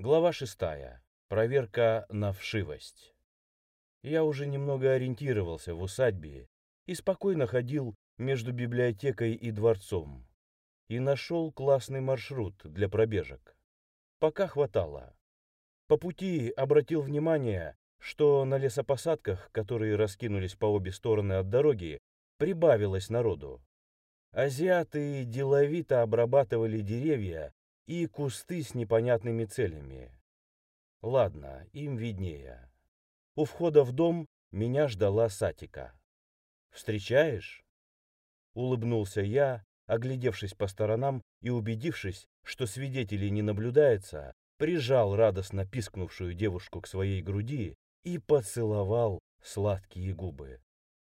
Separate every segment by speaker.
Speaker 1: Глава шестая. Проверка на вшивость. Я уже немного ориентировался в усадьбе и спокойно ходил между библиотекой и дворцом. И нашел классный маршрут для пробежек. Пока хватало. По пути обратил внимание, что на лесопосадках, которые раскинулись по обе стороны от дороги, прибавилось народу. Азиаты деловито обрабатывали деревья и кусты с непонятными целями. Ладно, им виднее. У входа в дом меня ждала Сатика. «Встречаешь?» Улыбнулся я, оглядевшись по сторонам и убедившись, что свидетелей не наблюдается, прижал радостно пискнувшую девушку к своей груди и поцеловал сладкие губы.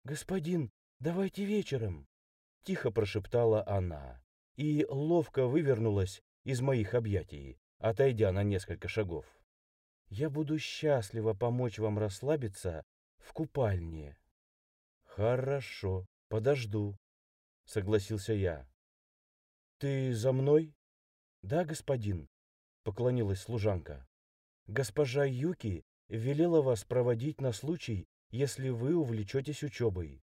Speaker 1: «Господин, давайте вечером!» — тихо прошептала она и ловко вывернулась из моих объятий, отойдя на несколько шагов. «Я буду счастлива помочь вам расслабиться в купальне». «Хорошо, подожду», — согласился я. «Ты за мной?» «Да, господин», — поклонилась служанка. «Госпожа Юки велела вас проводить на случай, если вы увлечетесь учебой.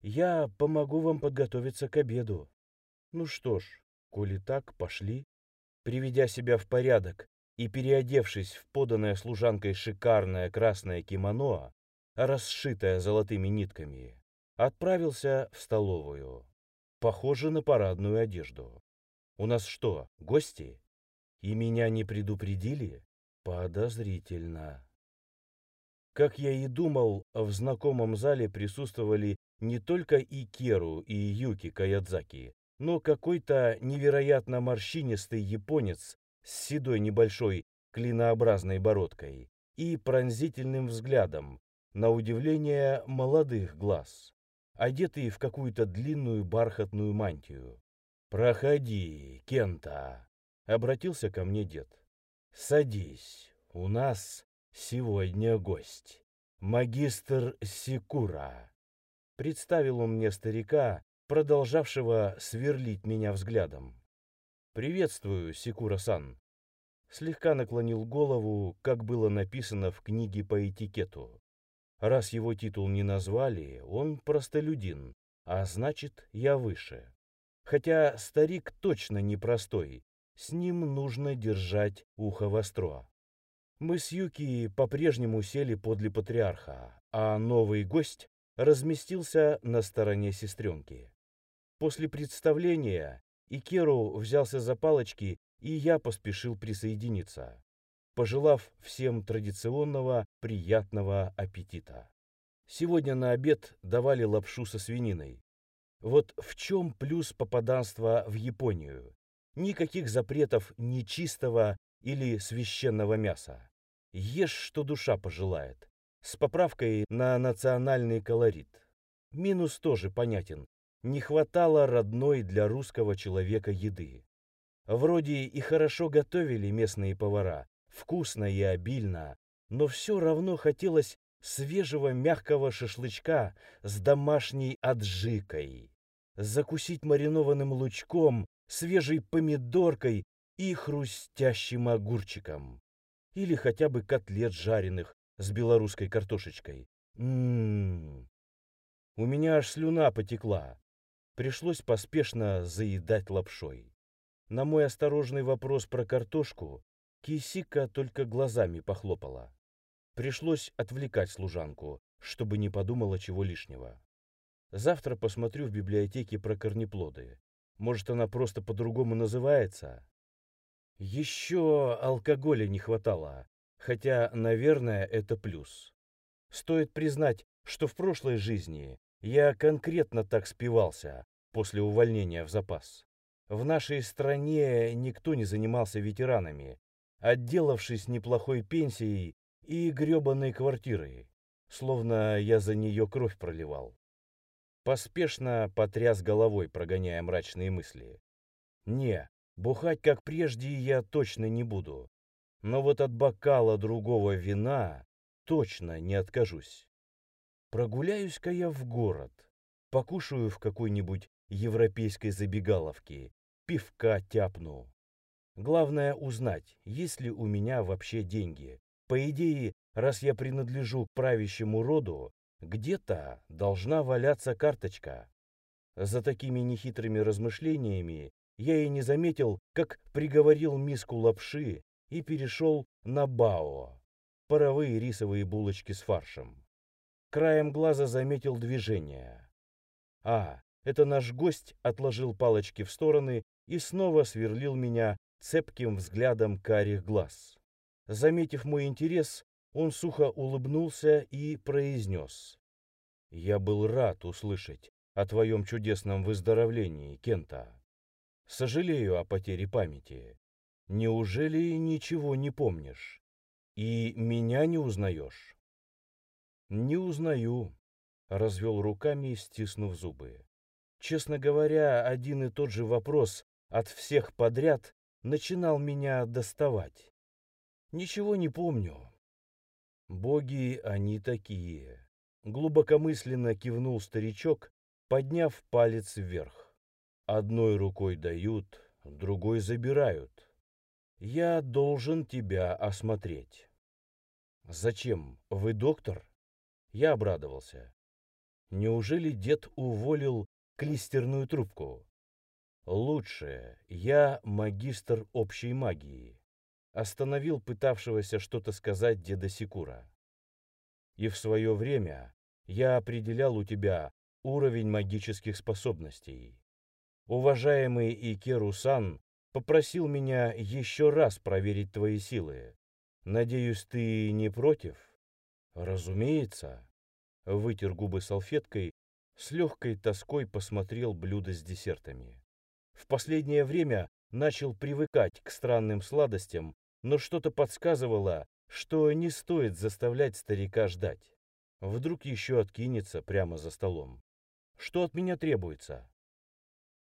Speaker 1: Я помогу вам подготовиться к обеду». «Ну что ж, коли так, пошли». Приведя себя в порядок и переодевшись в поданное служанкой шикарное красное кимоно, расшитое золотыми нитками, отправился в столовую. Похоже на парадную одежду. У нас что, гости? И меня не предупредили? Подозрительно. Как я и думал, в знакомом зале присутствовали не только Икеру и Юки Каядзаки, но какой-то невероятно морщинистый японец с седой небольшой клинообразной бородкой и пронзительным взглядом, на удивление молодых глаз, одетый в какую-то длинную бархатную мантию. «Проходи, Кента», — обратился ко мне дед. «Садись, у нас сегодня гость, магистр Секура». Представил он мне старика, продолжавшего сверлить меня взглядом. «Приветствую, Секура-сан». Слегка наклонил голову, как было написано в книге по этикету. Раз его титул не назвали, он простолюдин, а значит, я выше. Хотя старик точно непростой, с ним нужно держать ухо востро. Мы с Юки по-прежнему сели подле патриарха, а новый гость разместился на стороне сестренки. После представления Икеру взялся за палочки, и я поспешил присоединиться, пожелав всем традиционного приятного аппетита. Сегодня на обед давали лапшу со свининой. Вот в чем плюс попаданства в Японию? Никаких запретов нечистого или священного мяса. Ешь, что душа пожелает, с поправкой на национальный колорит. Минус тоже понятен не хватало родной для русского человека еды. Вроде и хорошо готовили местные повара, вкусно и обильно, но все равно хотелось свежего мягкого шашлычка с домашней аджикой, закусить маринованным лучком, свежей помидоркой и хрустящим огурчиком. Или хотя бы котлет жареных с белорусской картошечкой. Ммм. У меня аж слюна потекла. Пришлось поспешно заедать лапшой. На мой осторожный вопрос про картошку Кисика только глазами похлопала. Пришлось отвлекать служанку, чтобы не подумала чего лишнего. Завтра посмотрю в библиотеке про корнеплоды. Может, она просто по-другому называется? Еще алкоголя не хватало, хотя, наверное, это плюс. Стоит признать, что в прошлой жизни я конкретно так спивался после увольнения в запас. В нашей стране никто не занимался ветеранами, отделавшись неплохой пенсией и гребаной квартирой, словно я за нее кровь проливал. Поспешно потряс головой, прогоняя мрачные мысли. Не, бухать как прежде я точно не буду, но вот от бокала другого вина точно не откажусь. Прогуляюсь-ка я в город, покушаю в какой-нибудь европейской забегаловке, пивка тяпну. Главное узнать, есть ли у меня вообще деньги. По идее, раз я принадлежу к правящему роду, где-то должна валяться карточка. За такими нехитрыми размышлениями я и не заметил, как приговорил миску лапши и перешел на бао, паровые рисовые булочки с фаршем. Краем глаза заметил движение. А, это наш гость отложил палочки в стороны и снова сверлил меня цепким взглядом карих глаз. Заметив мой интерес, он сухо улыбнулся и произнес. «Я был рад услышать о твоем чудесном выздоровлении, Кента. Сожалею о потере памяти. Неужели ничего не помнишь? И меня не узнаешь?» «Не узнаю», — развел руками, стиснув зубы. Честно говоря, один и тот же вопрос от всех подряд начинал меня доставать. Ничего не помню. Боги они такие. Глубокомысленно кивнул старичок, подняв палец вверх. Одной рукой дают, другой забирают. Я должен тебя осмотреть. Зачем? Вы доктор? Я обрадовался. Неужели дед уволил клистерную трубку? Лучше, я магистр общей магии. Остановил пытавшегося что-то сказать деда Секура. И в свое время я определял у тебя уровень магических способностей. Уважаемый Икеру-сан попросил меня еще раз проверить твои силы. Надеюсь, ты не против? Разумеется. Вытер губы салфеткой, с легкой тоской посмотрел блюдо с десертами. В последнее время начал привыкать к странным сладостям, но что-то подсказывало, что не стоит заставлять старика ждать. Вдруг еще откинется прямо за столом. Что от меня требуется?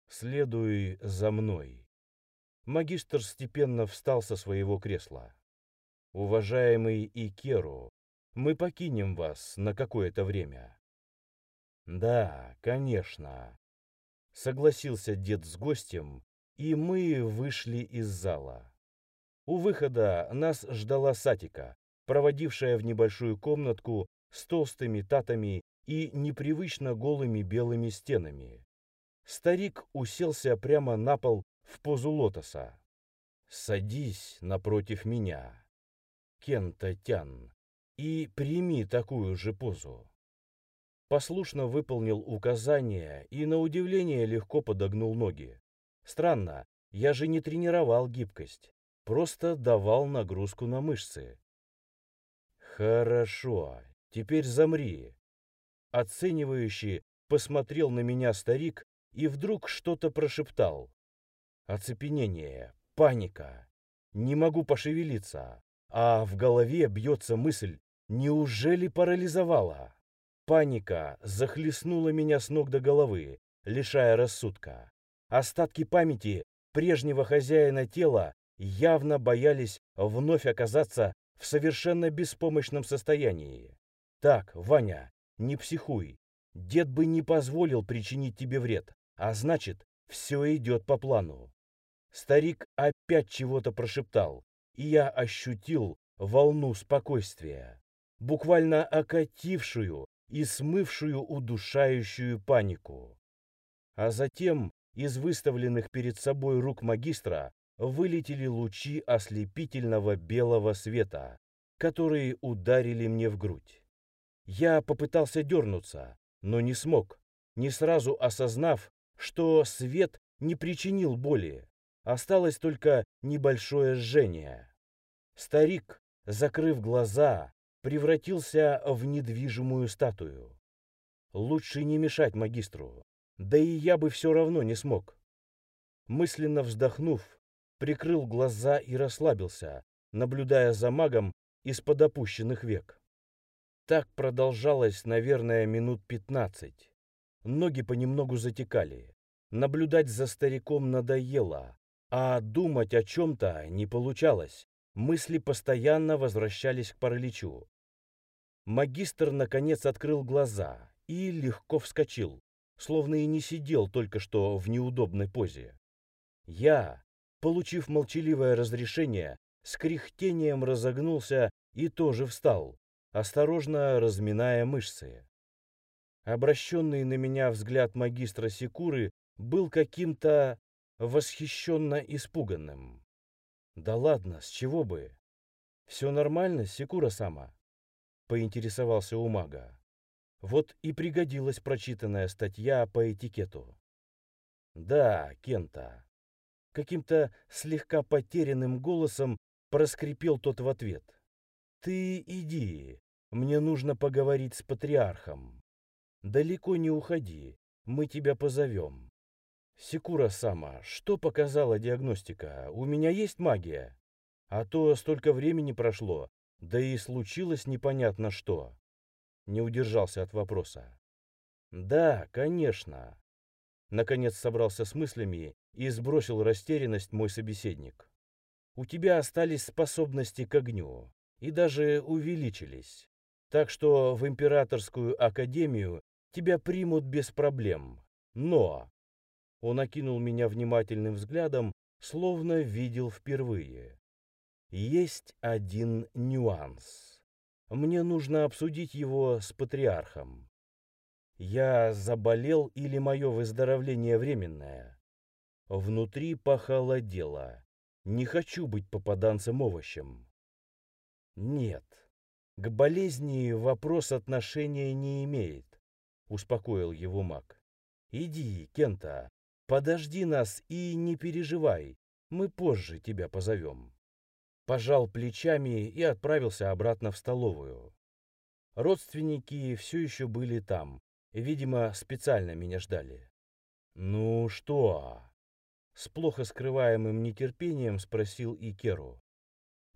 Speaker 1: Следуй за мной. Магистр степенно встал со своего кресла. Уважаемый Икеру, мы покинем вас на какое-то время. Да, конечно, Согласился дед с гостем, и мы вышли из зала. У выхода нас ждала Сатика, проводившая в небольшую комнатку с толстыми татами и непривычно голыми белыми стенами. Старик уселся прямо на пол в позу лотоса. «Садись напротив меня, Кента Тян, и прими такую же позу» послушно выполнил указания и, на удивление, легко подогнул ноги. Странно, я же не тренировал гибкость, просто давал нагрузку на мышцы. Хорошо, теперь замри. Оценивающий посмотрел на меня старик и вдруг что-то прошептал. Оцепенение, паника. Не могу пошевелиться, а в голове бьется мысль, неужели парализовала? Паника захлестнула меня с ног до головы, лишая рассудка. Остатки памяти прежнего хозяина тела явно боялись вновь оказаться в совершенно беспомощном состоянии. Так, Ваня, не психуй. Дед бы не позволил причинить тебе вред, а значит, все идет по плану. Старик опять чего-то прошептал, и я ощутил волну спокойствия, буквально окатившую и смывшую удушающую панику. А затем из выставленных перед собой рук магистра вылетели лучи ослепительного белого света, которые ударили мне в грудь. Я попытался дернуться, но не смог, не сразу осознав, что свет не причинил боли. Осталось только небольшое жжение. Старик, закрыв глаза, превратился в недвижимую статую. Лучше не мешать магистру, да и я бы все равно не смог. Мысленно вздохнув, прикрыл глаза и расслабился, наблюдая за магом из-под опущенных век. Так продолжалось, наверное, минут пятнадцать. Ноги понемногу затекали. Наблюдать за стариком надоело, а думать о чем-то не получалось. Мысли постоянно возвращались к параличу. Магистр наконец открыл глаза и легко вскочил, словно и не сидел только что в неудобной позе. Я, получив молчаливое разрешение, с кряхтением разогнулся и тоже встал, осторожно разминая мышцы. Обращенный на меня взгляд магистра Секуры был каким-то восхищенно испуганным. «Да ладно, с чего бы? Все нормально, Секура сама?» — поинтересовался у мага. Вот и пригодилась прочитанная статья по этикету. «Да, Кента». Каким-то слегка потерянным голосом проскрипел тот в ответ. «Ты иди, мне нужно поговорить с патриархом. Далеко не уходи, мы тебя позовем. Секура сама, что показала диагностика? У меня есть магия? А то столько времени прошло, да и случилось непонятно что. Не удержался от вопроса. Да, конечно. Наконец собрался с мыслями и сбросил растерянность мой собеседник. У тебя остались способности к огню и даже увеличились. Так что в императорскую академию тебя примут без проблем. Но он окинул меня внимательным взглядом, словно видел впервые. Есть один нюанс. Мне нужно обсудить его с патриархом. Я заболел или мое выздоровление временное? Внутри похолодело. Не хочу быть попаданцем-овощем. Нет, к болезни вопрос отношения не имеет, успокоил его маг. Иди, Кента, Подожди нас и не переживай, мы позже тебя позовем. Пожал плечами и отправился обратно в столовую. Родственники все еще были там, видимо, специально меня ждали. «Ну что?» С плохо скрываемым нетерпением спросил Икеру.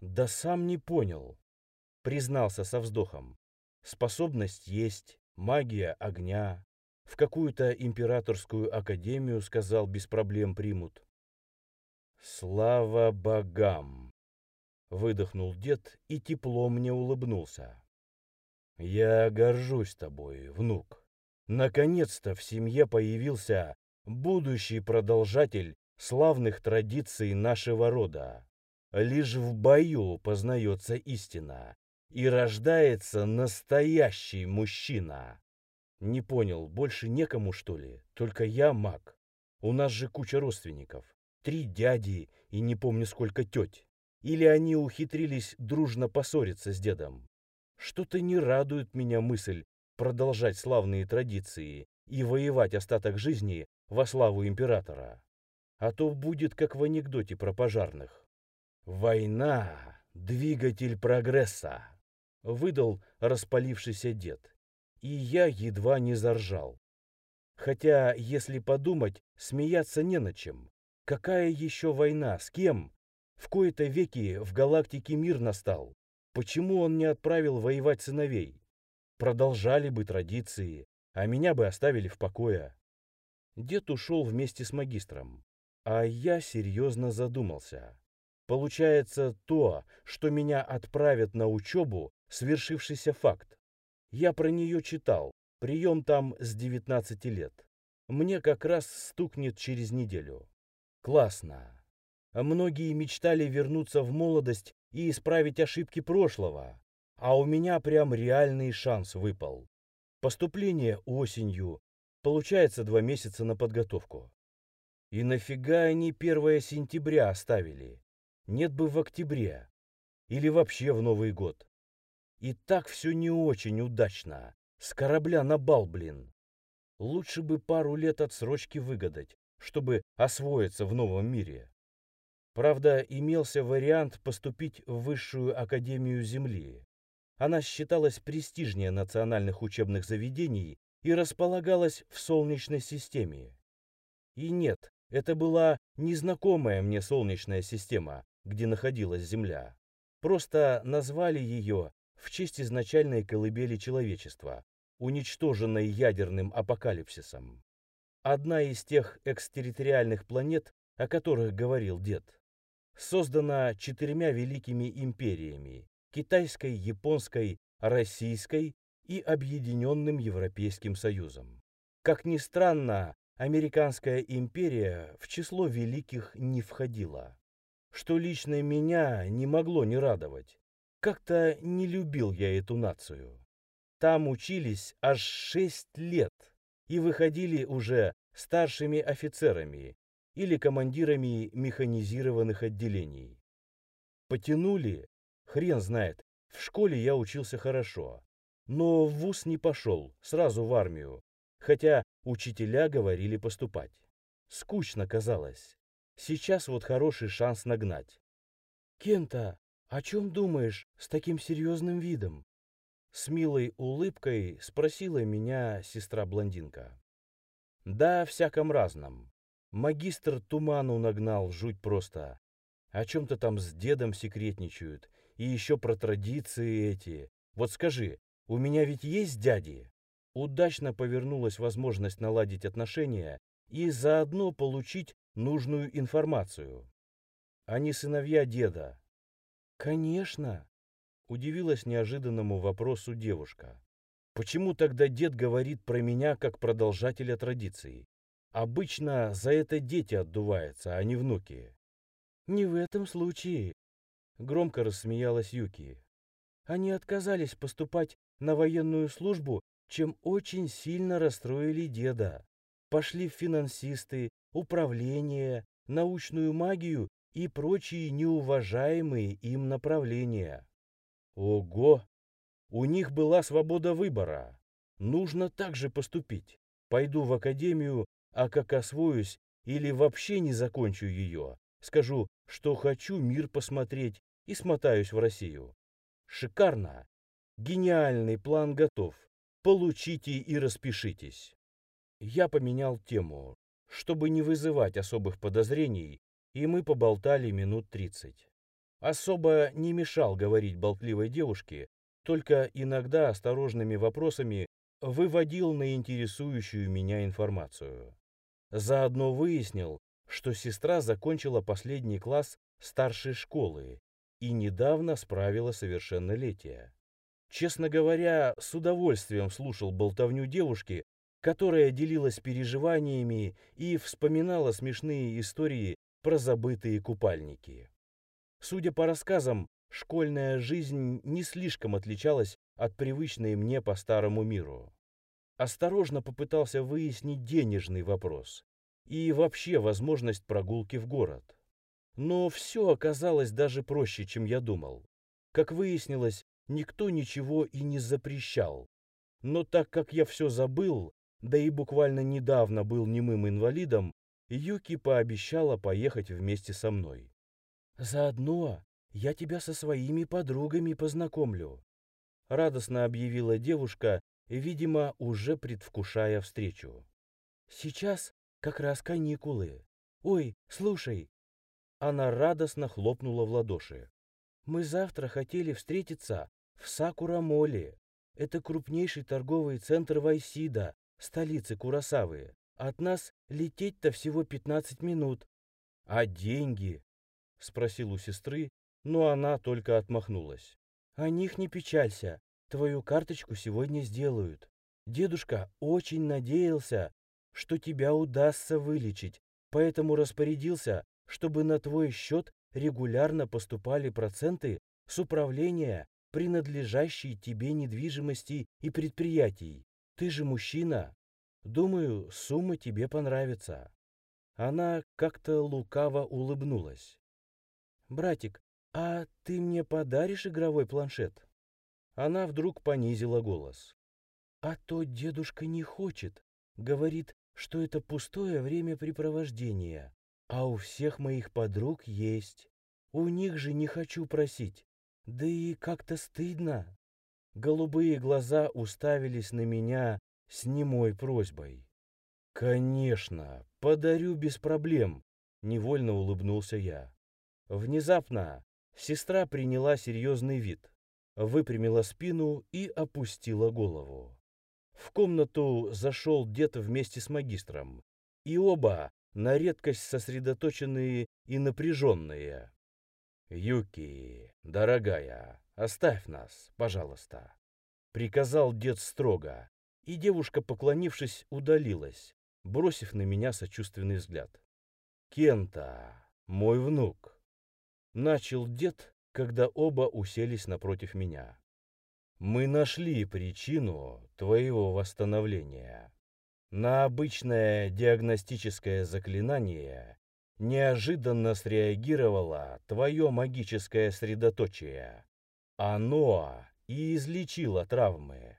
Speaker 1: «Да сам не понял», — признался со вздохом. «Способность есть, магия огня, в какую-то императорскую академию, сказал, без проблем примут. Слава богам! Выдохнул дед и тепло мне улыбнулся. Я горжусь тобой, внук. Наконец-то в семье появился будущий продолжатель славных традиций нашего рода. Лишь в бою познается истина, и рождается настоящий мужчина. Не понял, больше некому, что ли? Только я маг. У нас же куча родственников. Три дяди и не помню сколько теть. Или они ухитрились дружно поссориться с дедом. Что-то не радует меня мысль продолжать славные традиции и воевать остаток жизни во славу императора. А то будет как в анекдоте про пожарных. «Война — двигатель прогресса», — выдал распалившийся дед и я едва не заржал. Хотя, если подумать, смеяться не на чем. Какая еще война? С кем? В кои-то веки в галактике мир настал. Почему он не отправил воевать сыновей? Продолжали бы традиции, а меня бы оставили в покое. Дед ушел вместе с магистром, а я серьезно задумался. Получается, то, что меня отправят на учебу, свершившийся факт. Я про нее читал. Прием там с 19 лет. Мне как раз стукнет через неделю. Классно. Многие мечтали вернуться в молодость и исправить ошибки прошлого. А у меня прям реальный шанс выпал. Поступление осенью. Получается два месяца на подготовку. И нафига они 1 сентября оставили? Нет бы в октябре. Или вообще в Новый год. И так все не очень удачно. С корабля на бал, блин. Лучше бы пару лет отсрочки выгадать, чтобы освоиться в новом мире. Правда, имелся вариант поступить в Высшую Академию Земли. Она считалась престижнее национальных учебных заведений и располагалась в Солнечной системе. И нет, это была незнакомая мне Солнечная система, где находилась Земля. Просто назвали ее в честь изначальной колыбели человечества, уничтоженной ядерным апокалипсисом. Одна из тех экстерриториальных планет, о которых говорил дед, создана четырьмя великими империями – китайской, японской, российской и Объединенным Европейским Союзом. Как ни странно, Американская империя в число великих не входила. что лично меня не могло не радовать. Как-то не любил я эту нацию. Там учились аж шесть лет и выходили уже старшими офицерами или командирами механизированных отделений. Потянули, хрен знает, в школе я учился хорошо, но в вуз не пошел, сразу в армию, хотя учителя говорили поступать. Скучно казалось. Сейчас вот хороший шанс нагнать. «Кента, о чем думаешь с таким серьезным видом?» С милой улыбкой спросила меня сестра-блондинка. «Да, всяком разном. Магистр туману нагнал, жуть просто. О чем-то там с дедом секретничают. И еще про традиции эти. Вот скажи, у меня ведь есть дяди?» Удачно повернулась возможность наладить отношения и заодно получить нужную информацию. Они сыновья деда. Конечно, удивилась неожиданному вопросу девушка. Почему тогда дед говорит про меня как продолжателя традиций? Обычно за это дети отдуваются, а не внуки. Не в этом случае, громко рассмеялась Юки. Они отказались поступать на военную службу, чем очень сильно расстроили деда пошли в финансисты, управление, научную магию и прочие неуважаемые им направления. Ого! У них была свобода выбора. Нужно так же поступить. Пойду в академию, а как освоюсь или вообще не закончу ее, скажу, что хочу мир посмотреть и смотаюсь в Россию. Шикарно! Гениальный план готов. Получите и распишитесь. Я поменял тему, чтобы не вызывать особых подозрений, и мы поболтали минут тридцать. Особо не мешал говорить болтливой девушке, только иногда осторожными вопросами выводил на интересующую меня информацию. Заодно выяснил, что сестра закончила последний класс старшей школы и недавно справила совершеннолетие. Честно говоря, с удовольствием слушал болтовню девушки которая делилась переживаниями и вспоминала смешные истории про забытые купальники. Судя по рассказам, школьная жизнь не слишком отличалась от привычной мне по старому миру. Осторожно попытался выяснить денежный вопрос и вообще возможность прогулки в город. Но все оказалось даже проще, чем я думал. Как выяснилось, никто ничего и не запрещал. Но так как я все забыл, да и буквально недавно был немым инвалидом, Юки пообещала поехать вместе со мной. «Заодно я тебя со своими подругами познакомлю», — радостно объявила девушка, видимо, уже предвкушая встречу. «Сейчас как раз каникулы. Ой, слушай!» Она радостно хлопнула в ладоши. «Мы завтра хотели встретиться в Сакурамоле. Это крупнейший торговый центр Вайсида, столицы Курасавы. От нас лететь-то всего 15 минут. А деньги? Спросил у сестры, но она только отмахнулась. О них не печалься. Твою карточку сегодня сделают. Дедушка очень надеялся, что тебя удастся вылечить, поэтому распорядился, чтобы на твой счет регулярно поступали проценты с управления принадлежащей тебе недвижимости и предприятий. Ты же мужчина. Думаю, сумма тебе понравится. Она как-то лукаво улыбнулась. Братик, а ты мне подаришь игровой планшет? Она вдруг понизила голос. А то дедушка не хочет. Говорит, что это пустое времяпрепровождение. А у всех моих подруг есть. У них же не хочу просить. Да и как-то стыдно. Голубые глаза уставились на меня с немой просьбой. «Конечно, подарю без проблем», — невольно улыбнулся я. Внезапно сестра приняла серьезный вид, выпрямила спину и опустила голову. В комнату зашел дед вместе с магистром, и оба на редкость сосредоточенные и напряженные. «Юки, дорогая, оставь нас, пожалуйста», — приказал дед строго, и девушка, поклонившись, удалилась, бросив на меня сочувственный взгляд. «Кента, мой внук, Начал дед, когда оба уселись напротив меня. Мы нашли причину твоего восстановления. На обычное диагностическое заклинание неожиданно среагировало твое магическое средоточие. Оно и излечило травмы.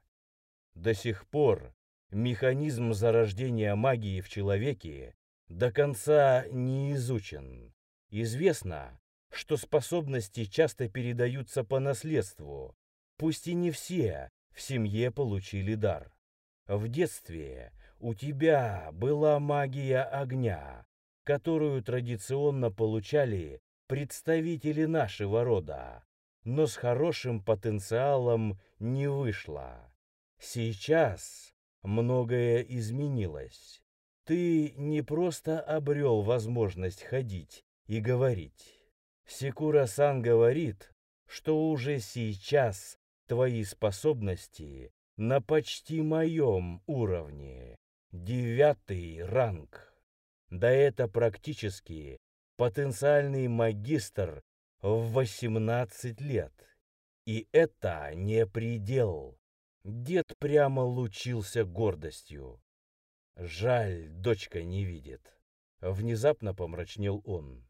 Speaker 1: До сих пор механизм зарождения магии в человеке до конца не изучен. Известно, что способности часто передаются по наследству, пусть и не все в семье получили дар. В детстве у тебя была магия огня, которую традиционно получали представители нашего рода, но с хорошим потенциалом не вышло. Сейчас многое изменилось. Ты не просто обрел возможность ходить и говорить. Секура-сан говорит, что уже сейчас твои способности на почти моем уровне. Девятый ранг. Да это практически потенциальный магистр в 18 лет. И это не предел. Дед прямо лучился гордостью. Жаль, дочка не видит. Внезапно помрачнел он.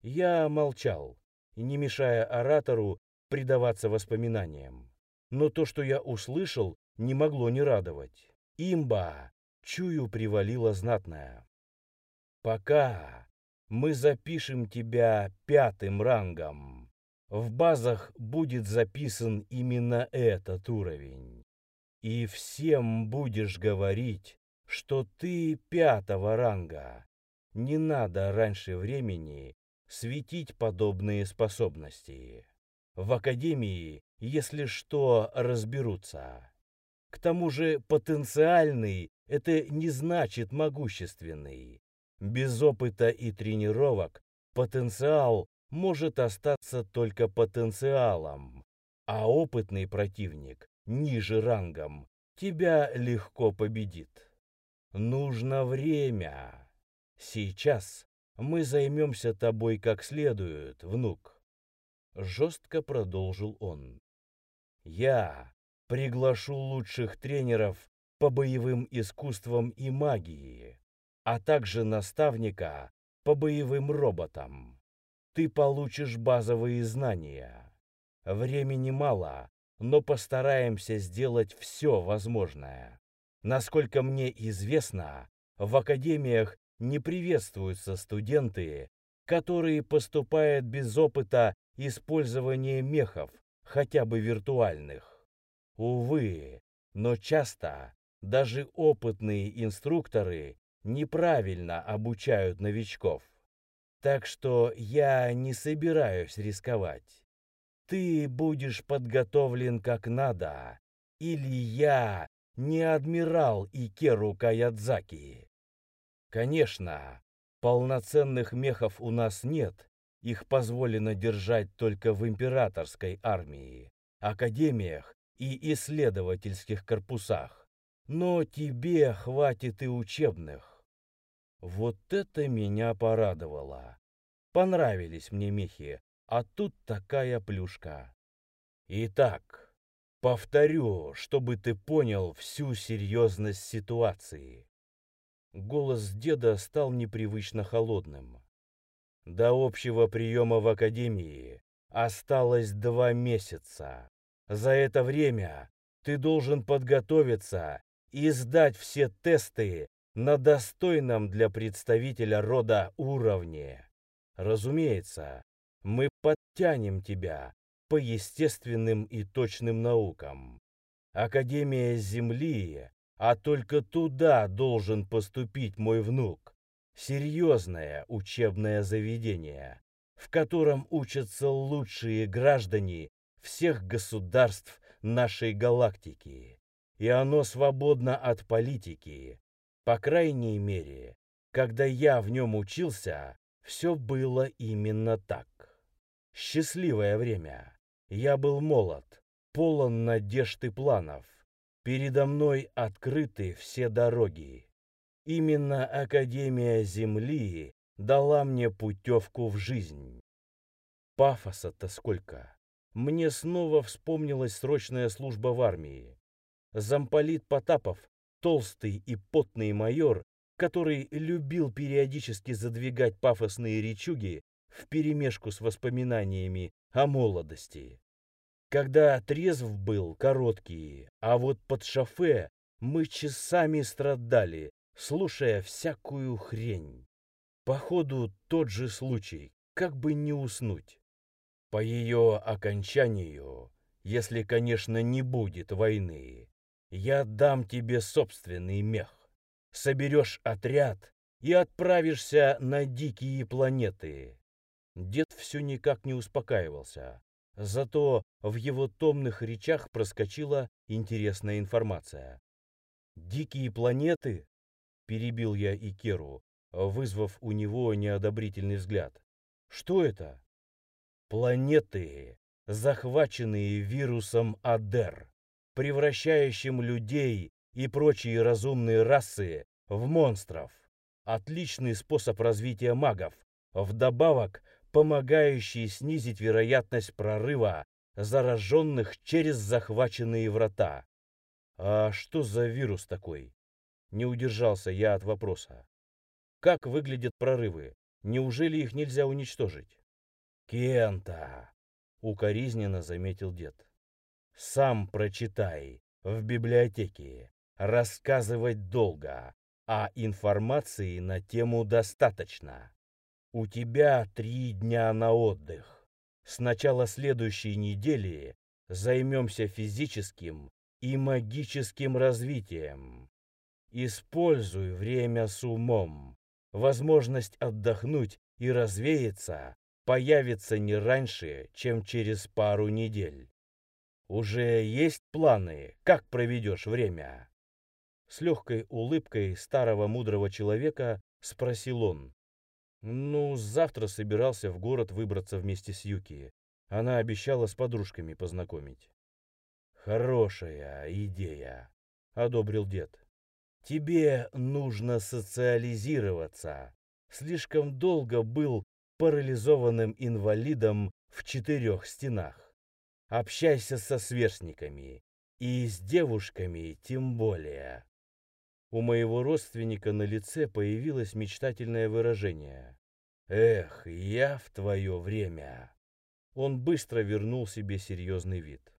Speaker 1: Я молчал, не мешая оратору предаваться воспоминаниям. Но то, что я услышал, не могло не радовать. Имба, чую, привалила знатная. Пока мы запишем тебя пятым рангом, в базах будет записан именно этот уровень. И всем будешь говорить, что ты пятого ранга. Не надо раньше времени светить подобные способности. В академии, если что, разберутся. К тому же потенциальный – это не значит могущественный. Без опыта и тренировок потенциал может остаться только потенциалом, а опытный противник ниже рангом тебя легко победит. Нужно время. Сейчас мы займемся тобой как следует, внук. Жестко продолжил он. Я приглашу лучших тренеров по боевым искусствам и магии, а также наставника по боевым роботам. Ты получишь базовые знания. Времени мало, но постараемся сделать все возможное. Насколько мне известно, в академиях не приветствуются студенты, которые поступают без опыта использования мехов, хотя бы виртуальных. Увы, но часто даже опытные инструкторы неправильно обучают новичков. Так что я не собираюсь рисковать. Ты будешь подготовлен как надо, или я не адмирал Икеру Каядзаки. Конечно, полноценных мехов у нас нет, их позволено держать только в императорской армии, академиях и исследовательских корпусах. Но тебе хватит и учебных. Вот это меня порадовало. Понравились мне мехи, а тут такая плюшка. Итак, Повторю, чтобы ты понял всю серьезность ситуации. Голос деда стал непривычно холодным. До общего приема в академии осталось два месяца. За это время ты должен подготовиться и сдать все тесты на достойном для представителя рода уровне. Разумеется, мы подтянем тебя по естественным и точным наукам. Академия Земли, а только туда должен поступить мой внук. Серьезное учебное заведение, в котором учатся лучшие граждане всех государств нашей галактики. И оно свободно от политики. По крайней мере, когда я в нем учился, все было именно так. Счастливое время. Я был молод, полон надежд и планов. Передо мной открыты все дороги. Именно Академия Земли дала мне путевку в жизнь. Пафоса-то сколько! Мне снова вспомнилась срочная служба в армии. Замполит Потапов, толстый и потный майор, который любил периодически задвигать пафосные речуги вперемешку с воспоминаниями о молодости. Когда трезв был, короткие, а вот под шофе мы часами страдали, слушая всякую хрень. Походу, тот же случай, как бы не уснуть. По ее окончанию, если, конечно, не будет войны, я дам тебе собственный мех. Соберешь отряд и отправишься на дикие планеты. Дед все никак не успокаивался. Зато в его томных речах проскочила интересная информация. «Дикие планеты?» – перебил я Икеру, вызвав у него неодобрительный взгляд. «Что это?» «Планеты, захваченные вирусом Адер, превращающим людей и прочие разумные расы в монстров. Отличный способ развития магов, вдобавок помогающий снизить вероятность прорыва зараженных через захваченные врата. А что за вирус такой? Не удержался я от вопроса. Как выглядят прорывы? Неужели их нельзя уничтожить? Кента, укоризненно заметил дед. Сам прочитай в библиотеке. Рассказывать долго, а информации на тему достаточно. У тебя три дня на отдых. С начала следующей недели займемся физическим и магическим развитием. Используй время с умом. Возможность отдохнуть и развеяться появится не раньше, чем через пару недель. Уже есть планы, как проведешь время? С легкой улыбкой старого мудрого человека спросил он. Ну, завтра собирался в город выбраться вместе с Юки. Она обещала с подружками познакомить. Хорошая идея, одобрил дед. Тебе нужно социализироваться. Слишком долго был парализованным инвалидом в четырех стенах. Общайся со сверстниками. И с девушками тем более. У моего родственника на лице появилось мечтательное выражение. «Эх, я в твое время!» Он быстро вернул себе серьезный вид.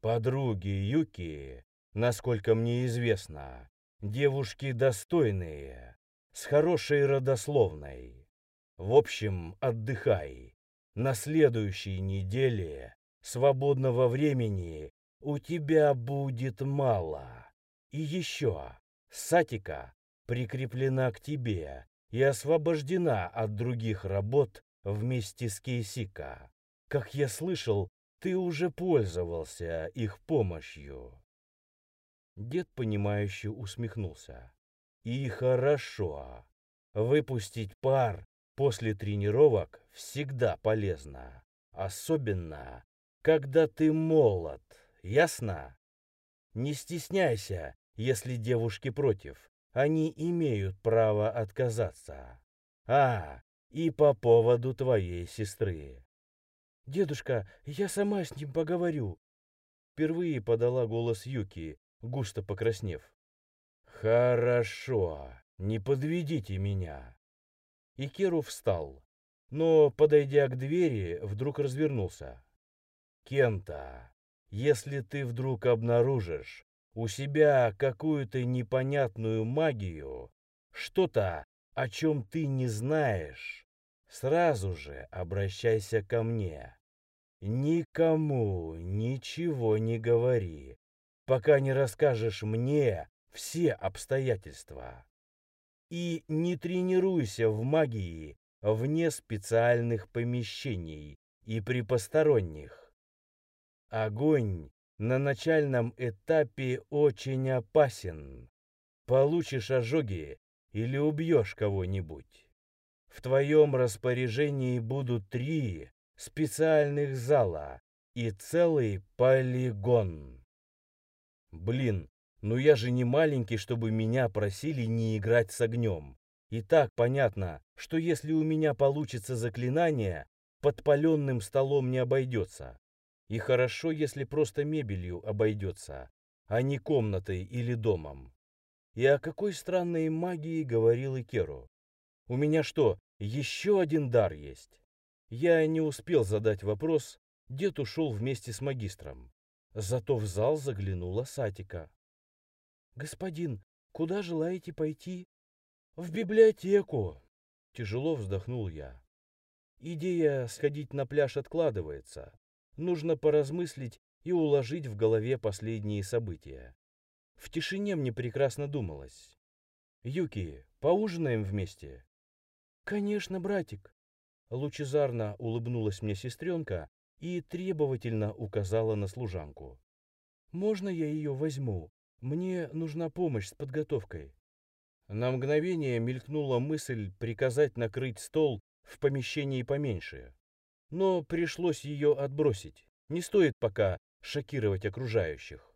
Speaker 1: «Подруги Юки, насколько мне известно, девушки достойные, с хорошей родословной. В общем, отдыхай. На следующей неделе свободного времени у тебя будет мало. И еще, Сатика прикреплена к тебе и освобождена от других работ вместе с Кейсика. Как я слышал, ты уже пользовался их помощью. Дед, понимающе усмехнулся. И хорошо. Выпустить пар после тренировок всегда полезно. Особенно, когда ты молод. Ясно? Не стесняйся если девушки против. Они имеют право отказаться. А, и по поводу твоей сестры. Дедушка, я сама с ним поговорю. Впервые подала голос Юки, густо покраснев. Хорошо, не подведите меня. И Керу встал, но, подойдя к двери, вдруг развернулся. Кента, если ты вдруг обнаружишь, у себя какую-то непонятную магию, что-то, о чем ты не знаешь, сразу же обращайся ко мне. Никому ничего не говори, пока не расскажешь мне все обстоятельства. И не тренируйся в магии вне специальных помещений и при посторонних. Огонь на начальном этапе очень опасен. Получишь ожоги или убьешь кого-нибудь. В твоем распоряжении будут три специальных зала и целый полигон. Блин, ну я же не маленький, чтобы меня просили не играть с огнем. И так понятно, что если у меня получится заклинание, подпаленным столом не обойдется. И хорошо, если просто мебелью обойдется, а не комнатой или домом. И о какой странной магии говорил Икеру. У меня что, еще один дар есть? Я не успел задать вопрос, дед ушел вместе с магистром. Зато в зал заглянула Сатика. «Господин, куда желаете пойти?» «В библиотеку!» Тяжело вздохнул я. Идея сходить на пляж откладывается. Нужно поразмыслить и уложить в голове последние события. В тишине мне прекрасно думалось. «Юки, поужинаем вместе?» «Конечно, братик!» Лучезарно улыбнулась мне сестренка и требовательно указала на служанку. «Можно я ее возьму? Мне нужна помощь с подготовкой». На мгновение мелькнула мысль приказать накрыть стол в помещении поменьше. Но пришлось ее отбросить. Не стоит пока шокировать окружающих.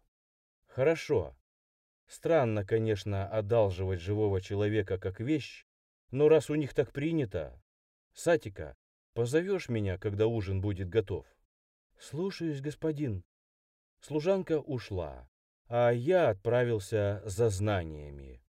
Speaker 1: Хорошо. Странно, конечно, одалживать живого человека как вещь, но раз у них так принято... Сатика, позовешь меня, когда ужин будет готов? Слушаюсь, господин. Служанка ушла, а я отправился за знаниями.